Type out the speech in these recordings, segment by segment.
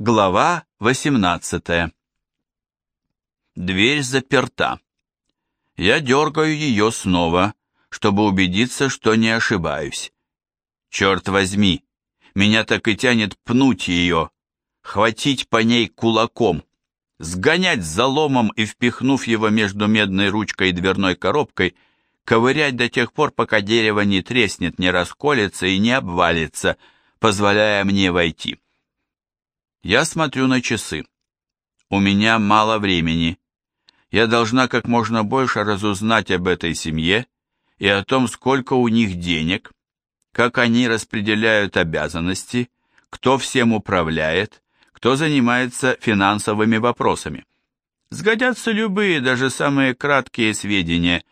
Глава 18 Дверь заперта. Я дергаю ее снова, чтобы убедиться, что не ошибаюсь. Черт возьми, меня так и тянет пнуть ее, хватить по ней кулаком, сгонять за ломом и, впихнув его между медной ручкой и дверной коробкой, ковырять до тех пор, пока дерево не треснет, не расколется и не обвалится, позволяя мне войти. Я смотрю на часы. У меня мало времени. Я должна как можно больше разузнать об этой семье и о том, сколько у них денег, как они распределяют обязанности, кто всем управляет, кто занимается финансовыми вопросами. Сгодятся любые, даже самые краткие сведения.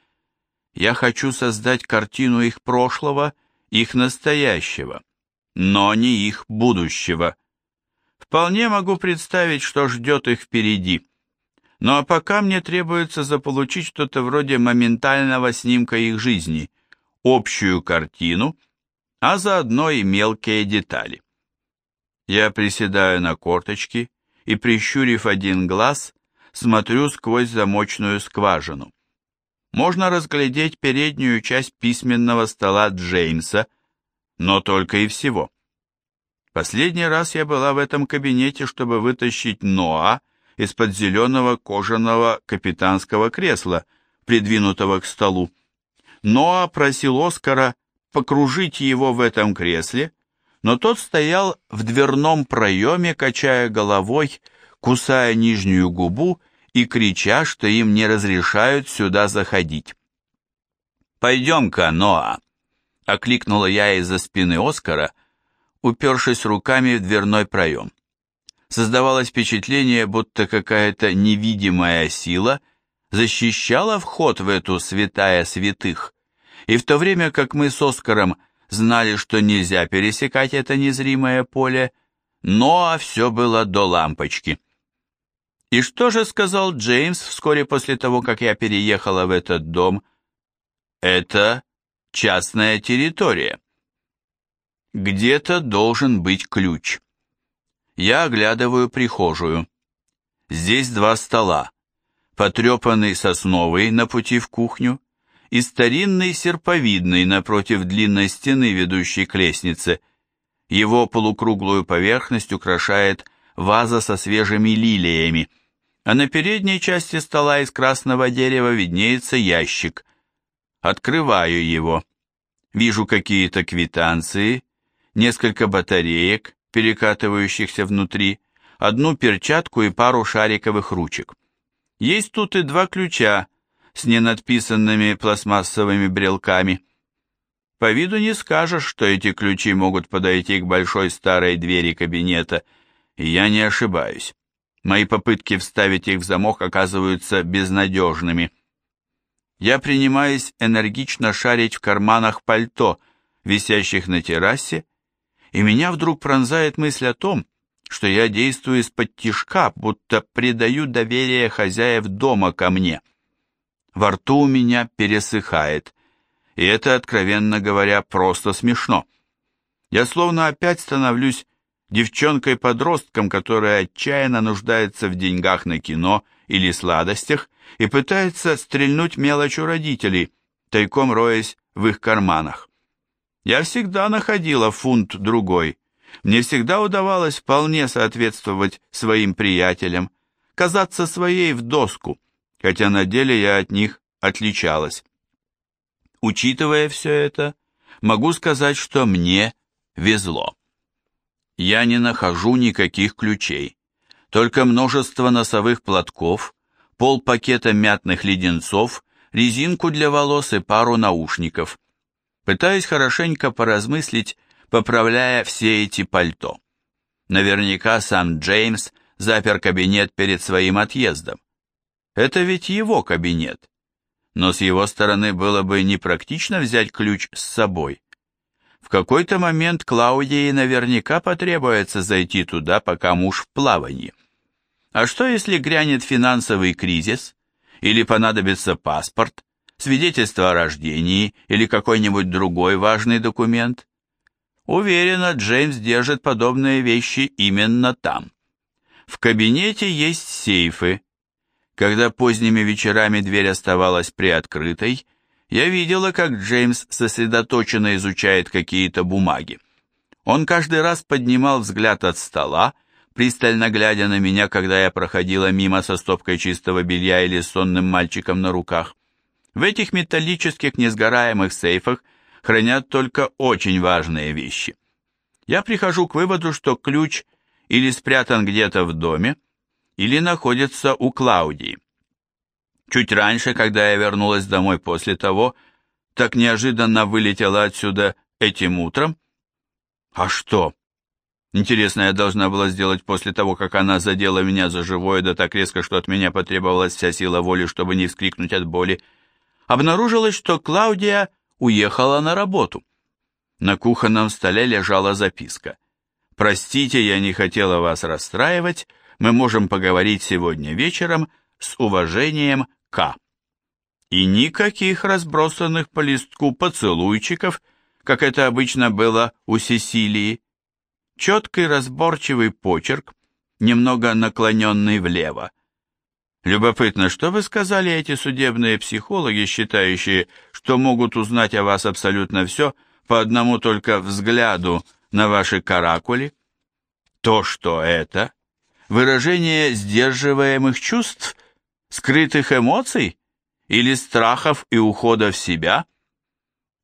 Я хочу создать картину их прошлого, их настоящего, но не их будущего. Вполне могу представить, что ждет их впереди. Ну а пока мне требуется заполучить что-то вроде моментального снимка их жизни, общую картину, а заодно и мелкие детали. Я приседаю на корточки и, прищурив один глаз, смотрю сквозь замочную скважину. Можно разглядеть переднюю часть письменного стола Джеймса, но только и всего. Последний раз я была в этом кабинете, чтобы вытащить Ноа из-под зеленого кожаного капитанского кресла, придвинутого к столу. Ноа просил Оскара покружить его в этом кресле, но тот стоял в дверном проеме, качая головой, кусая нижнюю губу и крича, что им не разрешают сюда заходить. «Пойдем-ка, Ноа!» — окликнула я из-за спины Оскара, упершись руками в дверной проем. Создавалось впечатление, будто какая-то невидимая сила защищала вход в эту святая святых, и в то время как мы с Оскаром знали, что нельзя пересекать это незримое поле, но все было до лампочки. И что же сказал Джеймс вскоре после того, как я переехала в этот дом? Это частная территория. Где-то должен быть ключ. Я оглядываю прихожую. Здесь два стола. Потрепанный сосновый на пути в кухню и старинный серповидный напротив длинной стены, ведущей к лестнице. Его полукруглую поверхность украшает ваза со свежими лилиями, а на передней части стола из красного дерева виднеется ящик. Открываю его. Вижу какие-то квитанции несколько батареек, перекатывающихся внутри, одну перчатку и пару шариковых ручек. Есть тут и два ключа с ненадписанными пластмассовыми брелками. По виду не скажешь, что эти ключи могут подойти к большой старой двери кабинета, и я не ошибаюсь. Мои попытки вставить их в замок оказываются безнадежными. Я принимаюсь энергично шарить в карманах пальто, висящих на террасе, и меня вдруг пронзает мысль о том, что я действую из-под тишка, будто предаю доверие хозяев дома ко мне. Во рту у меня пересыхает, и это, откровенно говоря, просто смешно. Я словно опять становлюсь девчонкой-подростком, которая отчаянно нуждается в деньгах на кино или сладостях и пытается стрельнуть мелочь у родителей, тайком роясь в их карманах. Я всегда находила фунт другой. Мне всегда удавалось вполне соответствовать своим приятелям, казаться своей в доску, хотя на деле я от них отличалась. Учитывая все это, могу сказать, что мне везло. Я не нахожу никаких ключей, только множество носовых платков, пол пакета мятных леденцов, резинку для волос и пару наушников – Пытаюсь хорошенько поразмыслить, поправляя все эти пальто. Наверняка сам Джеймс запер кабинет перед своим отъездом. Это ведь его кабинет. Но с его стороны было бы непрактично взять ключ с собой. В какой-то момент Клаудии наверняка потребуется зайти туда, пока муж в плавании. А что, если грянет финансовый кризис, или понадобится паспорт, свидетельство о рождении или какой-нибудь другой важный документ. Уверена, Джеймс держит подобные вещи именно там. В кабинете есть сейфы. Когда поздними вечерами дверь оставалась приоткрытой, я видела, как Джеймс сосредоточенно изучает какие-то бумаги. Он каждый раз поднимал взгляд от стола, пристально глядя на меня, когда я проходила мимо со стопкой чистого белья или сонным мальчиком на руках. В этих металлических несгораемых сейфах хранят только очень важные вещи. Я прихожу к выводу, что ключ или спрятан где-то в доме, или находится у Клаудии. Чуть раньше, когда я вернулась домой после того, так неожиданно вылетела отсюда этим утром. А что? Интересно, я должна была сделать после того, как она задела меня за живое, да так резко, что от меня потребовалась вся сила воли, чтобы не вскрикнуть от боли. Обнаружилось, что Клаудия уехала на работу. На кухонном столе лежала записка. «Простите, я не хотела вас расстраивать, мы можем поговорить сегодня вечером с уважением К». И никаких разбросанных по листку поцелуйчиков, как это обычно было у Сесилии. Четкий разборчивый почерк, немного наклоненный влево. Любопытно, что вы сказали эти судебные психологи, считающие, что могут узнать о вас абсолютно все по одному только взгляду на ваши каракули? То, что это выражение сдерживаемых чувств, скрытых эмоций или страхов и ухода в себя?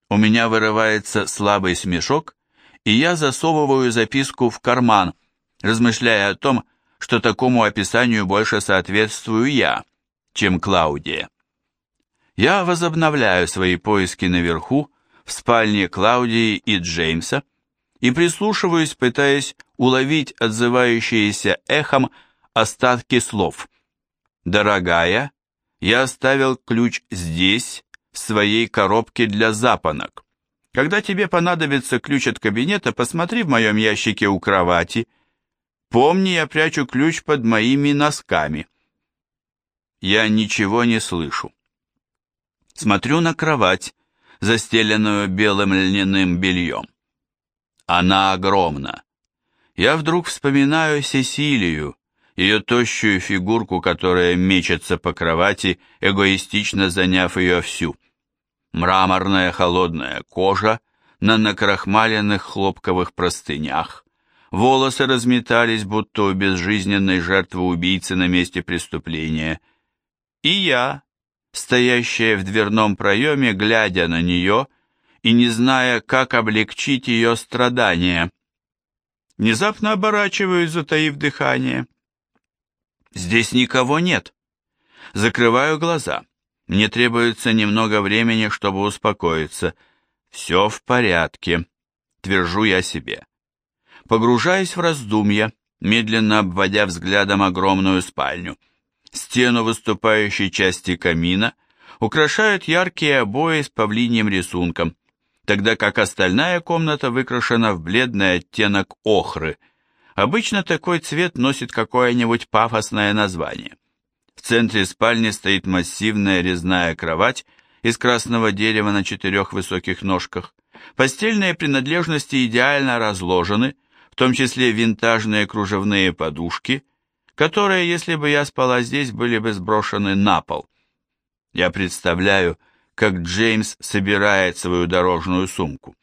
У меня вырывается слабый смешок, и я засовываю записку в карман, размышляя о том, что такому описанию больше соответствую я, чем Клаудия. Я возобновляю свои поиски наверху, в спальне Клаудии и Джеймса, и прислушиваюсь, пытаясь уловить отзывающиеся эхом остатки слов. «Дорогая, я оставил ключ здесь, в своей коробке для запонок. Когда тебе понадобится ключ от кабинета, посмотри в моем ящике у кровати. Помни, я прячу ключ под моими носками. Я ничего не слышу. Смотрю на кровать, застеленную белым льняным бельем. Она огромна. Я вдруг вспоминаю Сесилию, ее тощую фигурку, которая мечется по кровати, эгоистично заняв ее всю мраморная холодная кожа на накрахмаленных хлопковых простынях, волосы разметались, будто у безжизненной жертвы убийцы на месте преступления, и я, стоящая в дверном проеме, глядя на нее и не зная, как облегчить ее страдания. Внезапно оборачиваюсь, затаив дыхание. Здесь никого нет. Закрываю глаза. Мне требуется немного времени, чтобы успокоиться. Все в порядке, твержу я себе. Погружаясь в раздумья, медленно обводя взглядом огромную спальню. Стену выступающей части камина украшают яркие обои с павлиньим рисунком, тогда как остальная комната выкрашена в бледный оттенок охры. Обычно такой цвет носит какое-нибудь пафосное название. В центре спальни стоит массивная резная кровать из красного дерева на четырех высоких ножках. Постельные принадлежности идеально разложены, том числе винтажные кружевные подушки, которые, если бы я спала здесь, были бы сброшены на пол. Я представляю, как Джеймс собирает свою дорожную сумку.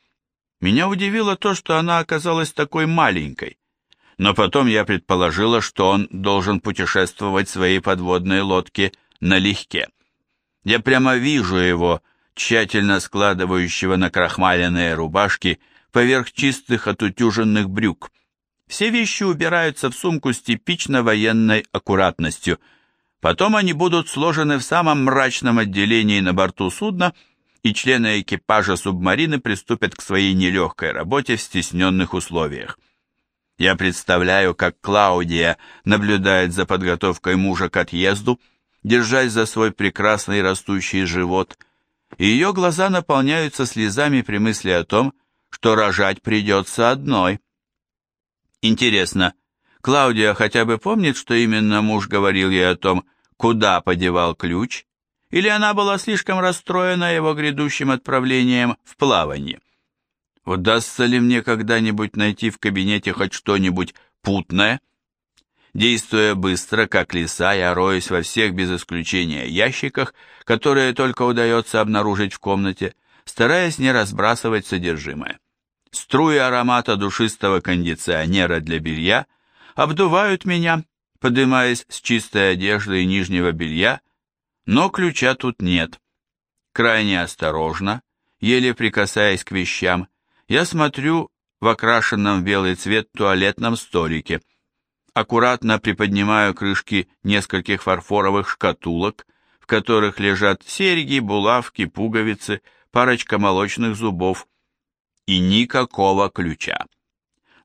Меня удивило то, что она оказалась такой маленькой но потом я предположила, что он должен путешествовать в своей подводной лодке налегке. Я прямо вижу его, тщательно складывающего на крахмаленные рубашки поверх чистых отутюженных брюк. Все вещи убираются в сумку с типично военной аккуратностью. Потом они будут сложены в самом мрачном отделении на борту судна, и члены экипажа субмарины приступят к своей нелегкой работе в стесненных условиях. Я представляю, как Клаудия наблюдает за подготовкой мужа к отъезду, держась за свой прекрасный растущий живот, и ее глаза наполняются слезами при мысли о том, что рожать придется одной. Интересно, Клаудия хотя бы помнит, что именно муж говорил ей о том, куда подевал ключ, или она была слишком расстроена его грядущим отправлением в плавание? Удастся ли мне когда-нибудь найти в кабинете хоть что-нибудь путное? Действуя быстро, как лиса, я роюсь во всех без исключения ящиках, которые только удается обнаружить в комнате, стараясь не разбрасывать содержимое. Струи аромата душистого кондиционера для белья обдувают меня, поднимаясь с чистой одежды и нижнего белья, но ключа тут нет. Крайне осторожно, еле прикасаясь к вещам, я смотрю в окрашенном в белый цвет туалетном столике, аккуратно приподнимаю крышки нескольких фарфоровых шкатулок, в которых лежат серьги, булавки, пуговицы, парочка молочных зубов и никакого ключа.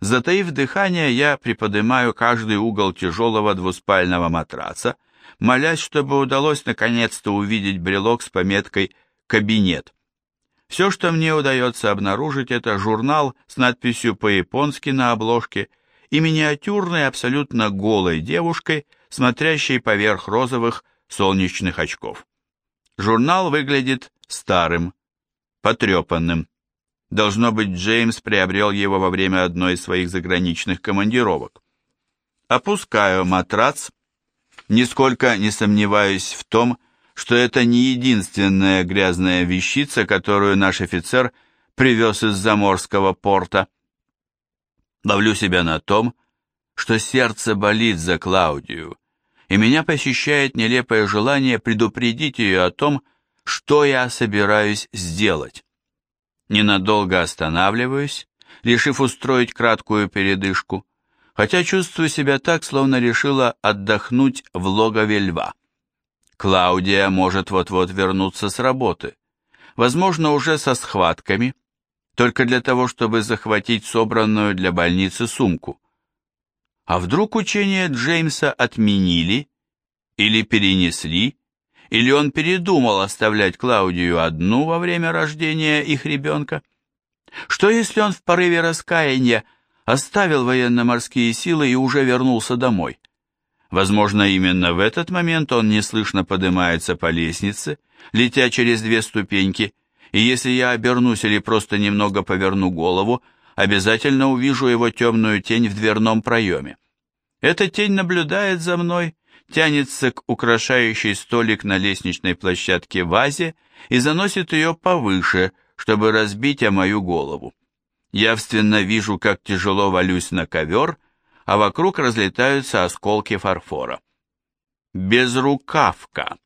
Затаив дыхание, я приподнимаю каждый угол тяжелого двуспального матраца, молясь, чтобы удалось наконец-то увидеть брелок с пометкой «Кабинет». Все, что мне удается обнаружить, это журнал с надписью по-японски на обложке и миниатюрной абсолютно голой девушкой, смотрящей поверх розовых солнечных очков. Журнал выглядит старым, потрепанным. Должно быть, Джеймс приобрел его во время одной из своих заграничных командировок. Опускаю матрац, нисколько не сомневаюсь в том, что это не единственная грязная вещица, которую наш офицер привез из заморского порта. Ловлю себя на том, что сердце болит за Клаудию, и меня посещает нелепое желание предупредить ее о том, что я собираюсь сделать. Ненадолго останавливаюсь, решив устроить краткую передышку, хотя чувствую себя так, словно решила отдохнуть в логове льва. Клаудия может вот-вот вернуться с работы, возможно, уже со схватками, только для того, чтобы захватить собранную для больницы сумку. А вдруг учение Джеймса отменили или перенесли, или он передумал оставлять Клаудию одну во время рождения их ребенка? Что если он в порыве раскаяния оставил военно-морские силы и уже вернулся домой? Возможно, именно в этот момент он неслышно поднимается по лестнице, летя через две ступеньки, и если я обернусь или просто немного поверну голову, обязательно увижу его темную тень в дверном проеме. Эта тень наблюдает за мной тянется к украшающей столик на лестничной площадке вазе и заносит ее повыше, чтобы разбить о мою голову. Явственно вижу, как тяжело валюсь на ковер, а вокруг разлетаются осколки фарфора. «Безрукавка!»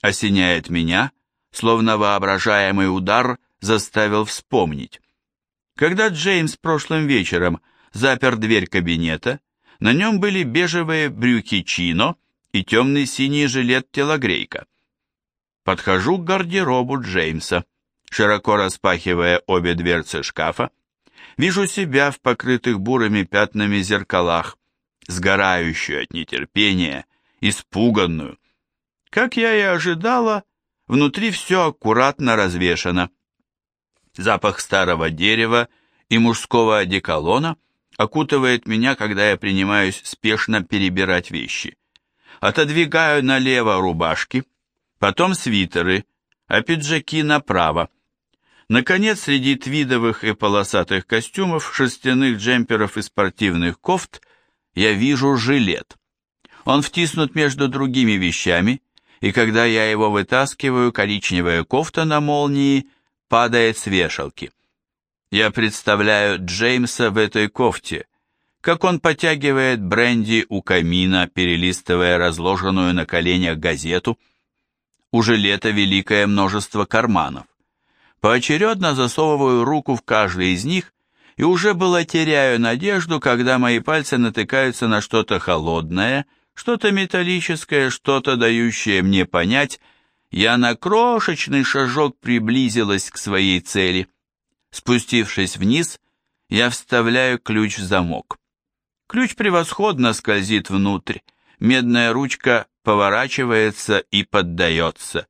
осеняет меня, словно воображаемый удар заставил вспомнить. Когда Джеймс прошлым вечером запер дверь кабинета, на нем были бежевые брюки чино и темный синий жилет телогрейка. Подхожу к гардеробу Джеймса, широко распахивая обе дверцы шкафа. Вижу себя в покрытых бурыми пятнами зеркалах, сгорающую от нетерпения, испуганную. Как я и ожидала, внутри все аккуратно развешано. Запах старого дерева и мужского одеколона окутывает меня, когда я принимаюсь спешно перебирать вещи. Отодвигаю налево рубашки, потом свитеры, а пиджаки направо. Наконец, среди твидовых и полосатых костюмов, шерстяных джемперов и спортивных кофт я вижу жилет. Он втиснут между другими вещами, и когда я его вытаскиваю, коричневая кофта на молнии падает с вешалки. Я представляю Джеймса в этой кофте, как он потягивает бренди у камина, перелистывая разложенную на коленях газету. Уже лето великое множество карманов. Поочередно засовываю руку в каждый из них и уже было теряю надежду, когда мои пальцы натыкаются на что-то холодное, что-то металлическое, что-то дающее мне понять, я на крошечный шажок приблизилась к своей цели. Спустившись вниз, я вставляю ключ в замок. Ключ превосходно скользит внутрь, медная ручка поворачивается и поддается.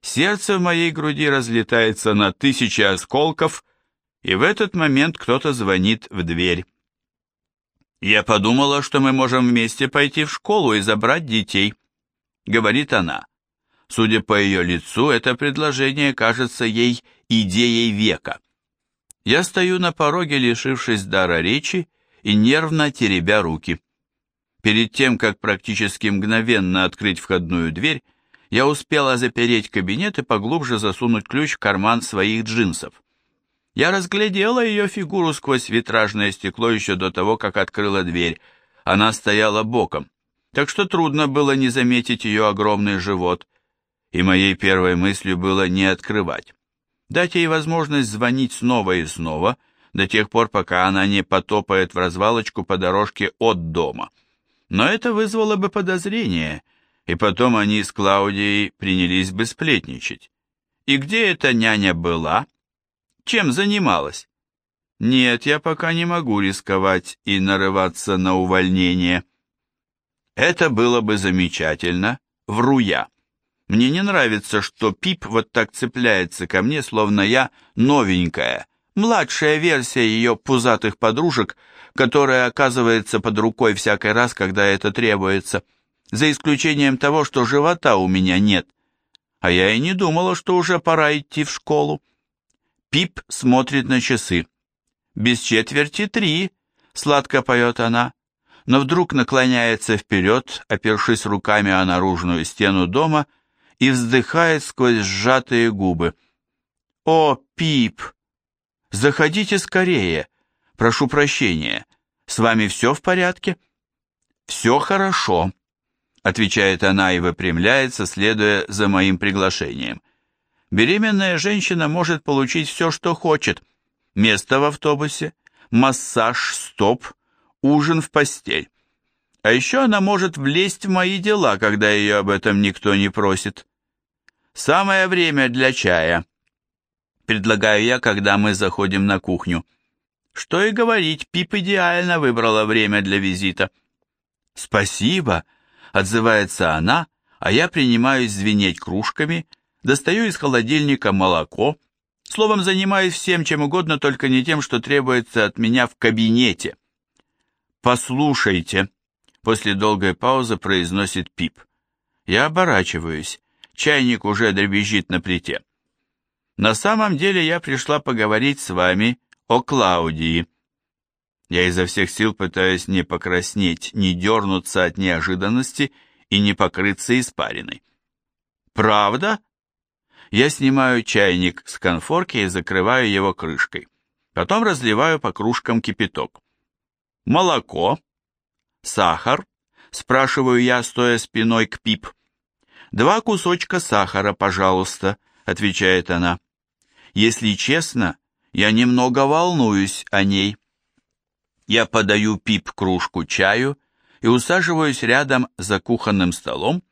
Сердце в моей груди разлетается на тысячи осколков, и в этот момент кто-то звонит в дверь. «Я подумала, что мы можем вместе пойти в школу и забрать детей», — говорит она. Судя по ее лицу, это предложение кажется ей идеей века. Я стою на пороге, лишившись дара речи, и нервно теребя руки. Перед тем, как практически мгновенно открыть входную дверь, я успела запереть кабинет и поглубже засунуть ключ в карман своих джинсов. Я разглядела ее фигуру сквозь витражное стекло еще до того, как открыла дверь. Она стояла боком, так что трудно было не заметить ее огромный живот, и моей первой мыслью было не открывать. Дать ей возможность звонить снова и снова, до тех пор, пока она не потопает в развалочку по дорожке от дома. Но это вызвало бы подозрение, и потом они с Клаудией принялись бы сплетничать. И где эта няня была? Чем занималась? Нет, я пока не могу рисковать и нарываться на увольнение. Это было бы замечательно, вру я. Мне не нравится, что Пип вот так цепляется ко мне, словно я новенькая, младшая версия ее пузатых подружек, которая оказывается под рукой всякий раз, когда это требуется, за исключением того, что живота у меня нет. А я и не думала, что уже пора идти в школу. Пип смотрит на часы. «Без четверти три», — сладко поет она, но вдруг наклоняется вперед, опершись руками о наружную стену дома, и вздыхает сквозь сжатые губы. «О, Пип! Заходите скорее! Прошу прощения, с вами все в порядке?» «Все хорошо», — отвечает она и выпрямляется, следуя за моим приглашением. Беременная женщина может получить все, что хочет. Место в автобусе, массаж, стоп, ужин в постель. А еще она может влезть в мои дела, когда ее об этом никто не просит. Самое время для чая. Предлагаю я, когда мы заходим на кухню. Что и говорить, Пип идеально выбрала время для визита. «Спасибо», — отзывается она, а я принимаюсь звенеть кружками — Достаю из холодильника молоко, словом, занимаюсь всем чем угодно, только не тем, что требуется от меня в кабинете. «Послушайте», — после долгой паузы произносит Пип. Я оборачиваюсь, чайник уже дребезжит на плите. «На самом деле я пришла поговорить с вами о Клаудии». Я изо всех сил пытаюсь не покраснеть, не дернуться от неожиданности и не покрыться испариной. «Правда?» Я снимаю чайник с конфорки и закрываю его крышкой. Потом разливаю по кружкам кипяток. Молоко, сахар, спрашиваю я, стоя спиной к Пип. Два кусочка сахара, пожалуйста, отвечает она. Если честно, я немного волнуюсь о ней. Я подаю Пип кружку чаю и усаживаюсь рядом за кухонным столом,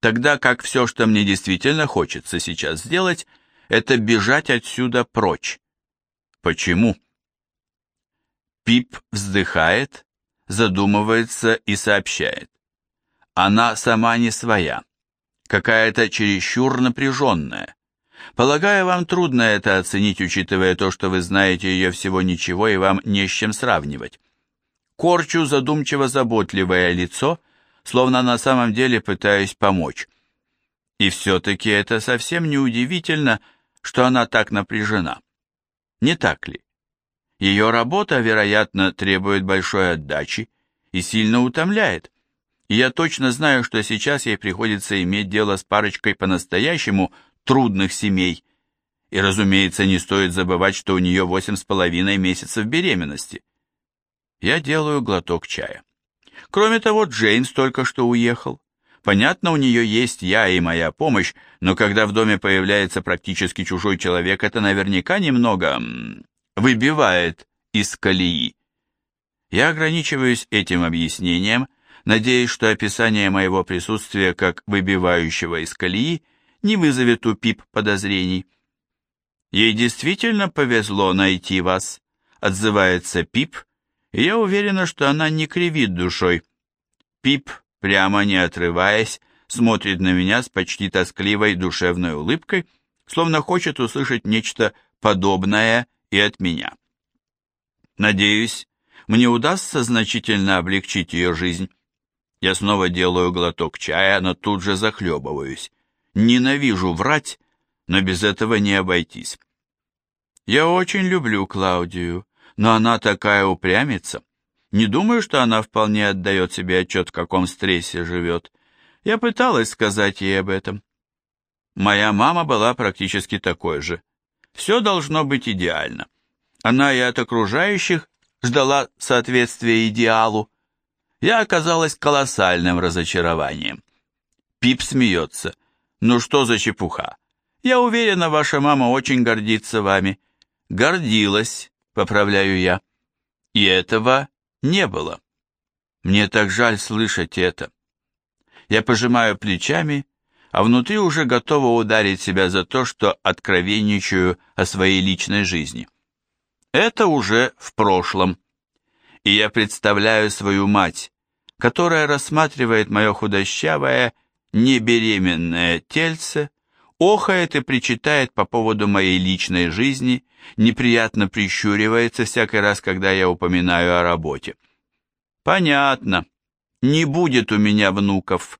тогда как все, что мне действительно хочется сейчас сделать, это бежать отсюда прочь. Почему? Пип вздыхает, задумывается и сообщает. Она сама не своя, какая-то чересчур напряженная. Полагаю, вам трудно это оценить, учитывая то, что вы знаете ее всего ничего и вам не с чем сравнивать. Корчу задумчиво-заботливое лицо словно на самом деле пытаясь помочь. И все-таки это совсем не удивительно, что она так напряжена. Не так ли? Ее работа, вероятно, требует большой отдачи и сильно утомляет. И я точно знаю, что сейчас ей приходится иметь дело с парочкой по-настоящему трудных семей. И, разумеется, не стоит забывать, что у нее восемь с половиной месяцев беременности. Я делаю глоток чая. Кроме того, Джеймс только что уехал. Понятно, у нее есть я и моя помощь, но когда в доме появляется практически чужой человек, это наверняка немного выбивает из колеи. Я ограничиваюсь этим объяснением, надеясь, что описание моего присутствия как выбивающего из колеи не вызовет у Пип подозрений. Ей действительно повезло найти вас, отзывается Пип, и я уверена, что она не кривит душой. Пип, прямо не отрываясь, смотрит на меня с почти тоскливой душевной улыбкой, словно хочет услышать нечто подобное и от меня. Надеюсь, мне удастся значительно облегчить ее жизнь. Я снова делаю глоток чая, но тут же захлебываюсь. Ненавижу врать, но без этого не обойтись. Я очень люблю Клаудию, но она такая упрямица. Не думаю, что она вполне отдает себе отчет, в каком стрессе живет. Я пыталась сказать ей об этом. Моя мама была практически такой же. Все должно быть идеально. Она и от окружающих ждала соответствия идеалу. Я оказалась колоссальным разочарованием. Пип смеется. Ну что за чепуха? Я уверена, ваша мама очень гордится вами. Гордилась, поправляю я. И этого не было. Мне так жаль слышать это. Я пожимаю плечами, а внутри уже готова ударить себя за то, что откровенничаю о своей личной жизни. Это уже в прошлом. И я представляю свою мать, которая рассматривает мое худощавое, небеременное тельце, охает и причитает по поводу моей личной жизни, неприятно прищуривается всякий раз, когда я упоминаю о работе. Понятно, не будет у меня внуков.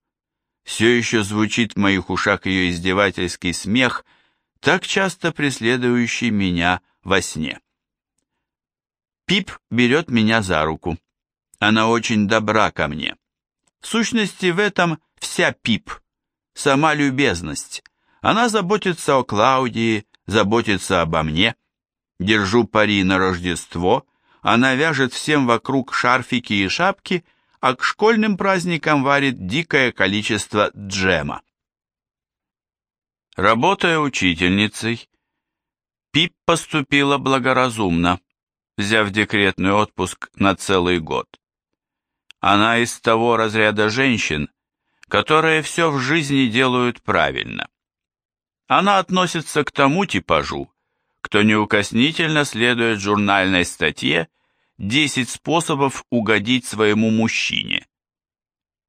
Все еще звучит в моих ушах ее издевательский смех, так часто преследующий меня во сне. Пип берет меня за руку. Она очень добра ко мне. В сущности, в этом вся Пип, сама любезность. Она заботится о Клаудии, заботится обо мне. Держу пари на Рождество, она вяжет всем вокруг шарфики и шапки, а к школьным праздникам варит дикое количество джема. Работая учительницей, Пип поступила благоразумно, взяв декретный отпуск на целый год. Она из того разряда женщин, которые все в жизни делают правильно. Она относится к тому типажу, кто неукоснительно следует журнальной статье «10 способов угодить своему мужчине».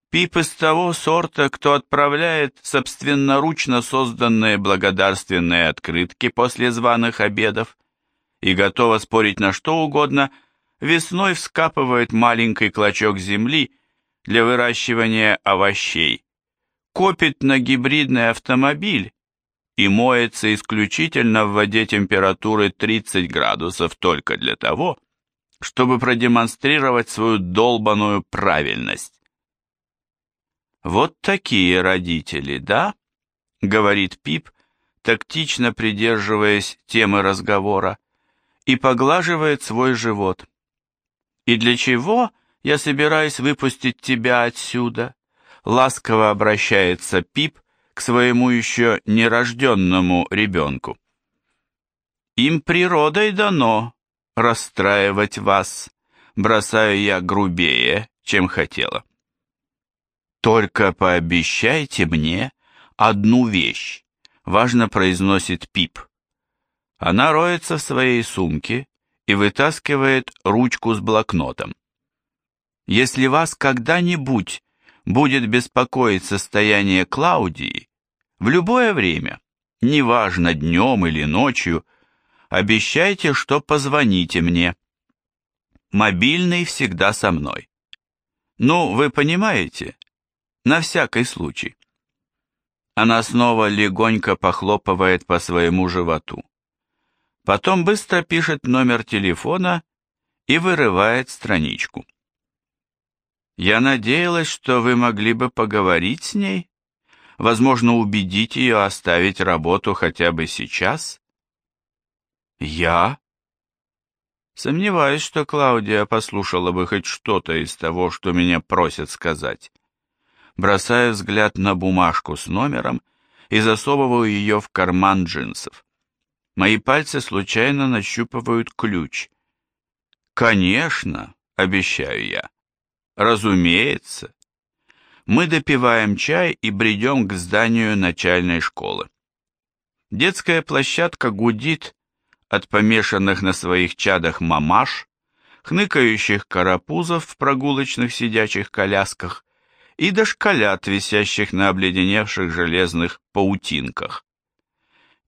Пип из того сорта, кто отправляет собственноручно созданные благодарственные открытки после званых обедов и готова спорить на что угодно, весной вскапывает маленький клочок земли для выращивания овощей, копит на гибридный автомобиль и моется исключительно в воде температуры 30 градусов только для того, чтобы продемонстрировать свою долбаную правильность. «Вот такие родители, да?» — говорит Пип, тактично придерживаясь темы разговора, и поглаживает свой живот. «И для чего я собираюсь выпустить тебя отсюда?» Ласково обращается Пип к своему еще нерожденному ребенку. «Им природой дано расстраивать вас», бросаю я грубее, чем хотела. «Только пообещайте мне одну вещь», важно произносит Пип. Она роется в своей сумке и вытаскивает ручку с блокнотом. Если вас когда-нибудь будет беспокоить состояние Клаудии, в любое время, неважно днем или ночью, обещайте, что позвоните мне. Мобильный всегда со мной. Ну, вы понимаете, на всякий случай. Она снова легонько похлопывает по своему животу. Потом быстро пишет номер телефона и вырывает страничку. Я надеялась, что вы могли бы поговорить с ней, возможно, убедить ее оставить работу хотя бы сейчас. Я? Сомневаюсь, что Клаудия послушала бы хоть что-то из того, что меня просят сказать. Бросаю взгляд на бумажку с номером и засовываю ее в карман джинсов. Мои пальцы случайно нащупывают ключ. «Конечно», — обещаю я. Разумеется. Мы допиваем чай и бредем к зданию начальной школы. Детская площадка гудит от помешанных на своих чадах мамаш, хныкающих карапузов в прогулочных сидячих колясках и дошколят, висящих на обледеневших железных паутинках.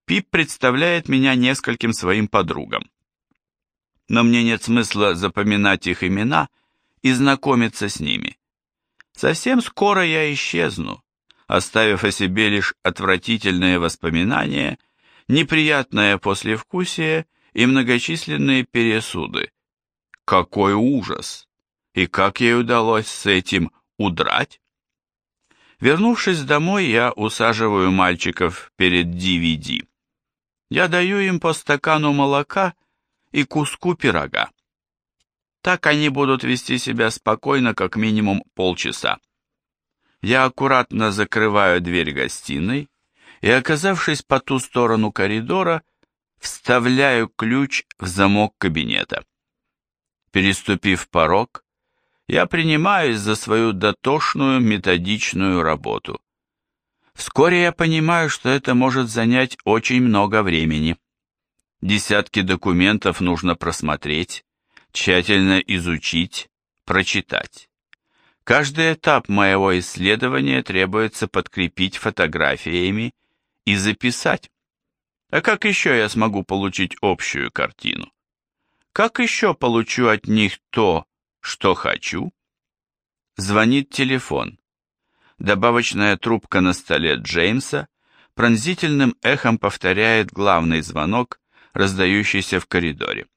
Пип представляет меня нескольким своим подругам. Но мне нет смысла запоминать их имена и знакомиться с ними. Совсем скоро я исчезну, оставив о себе лишь отвратительные воспоминания, неприятное послевкусие и многочисленные пересуды. Какой ужас! И как ей удалось с этим удрать? Вернувшись домой, я усаживаю мальчиков перед DVD. Я даю им по стакану молока и куску пирога. Так они будут вести себя спокойно как минимум полчаса. Я аккуратно закрываю дверь гостиной и, оказавшись по ту сторону коридора, вставляю ключ в замок кабинета. Переступив порог, я принимаюсь за свою дотошную методичную работу. Вскоре я понимаю, что это может занять очень много времени. Десятки документов нужно просмотреть, тщательно изучить, прочитать. Каждый этап моего исследования требуется подкрепить фотографиями и записать. А как еще я смогу получить общую картину? Как еще получу от них то, что хочу? Звонит телефон. Добавочная трубка на столе Джеймса пронзительным эхом повторяет главный звонок, раздающийся в коридоре.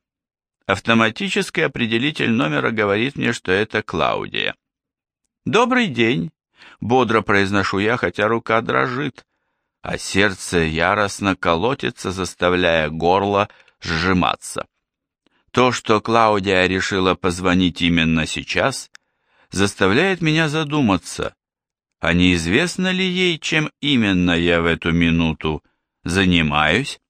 Автоматический определитель номера говорит мне, что это Клаудия. «Добрый день!» — бодро произношу я, хотя рука дрожит, а сердце яростно колотится, заставляя горло сжиматься. То, что Клаудия решила позвонить именно сейчас, заставляет меня задуматься, а неизвестно ли ей, чем именно я в эту минуту занимаюсь?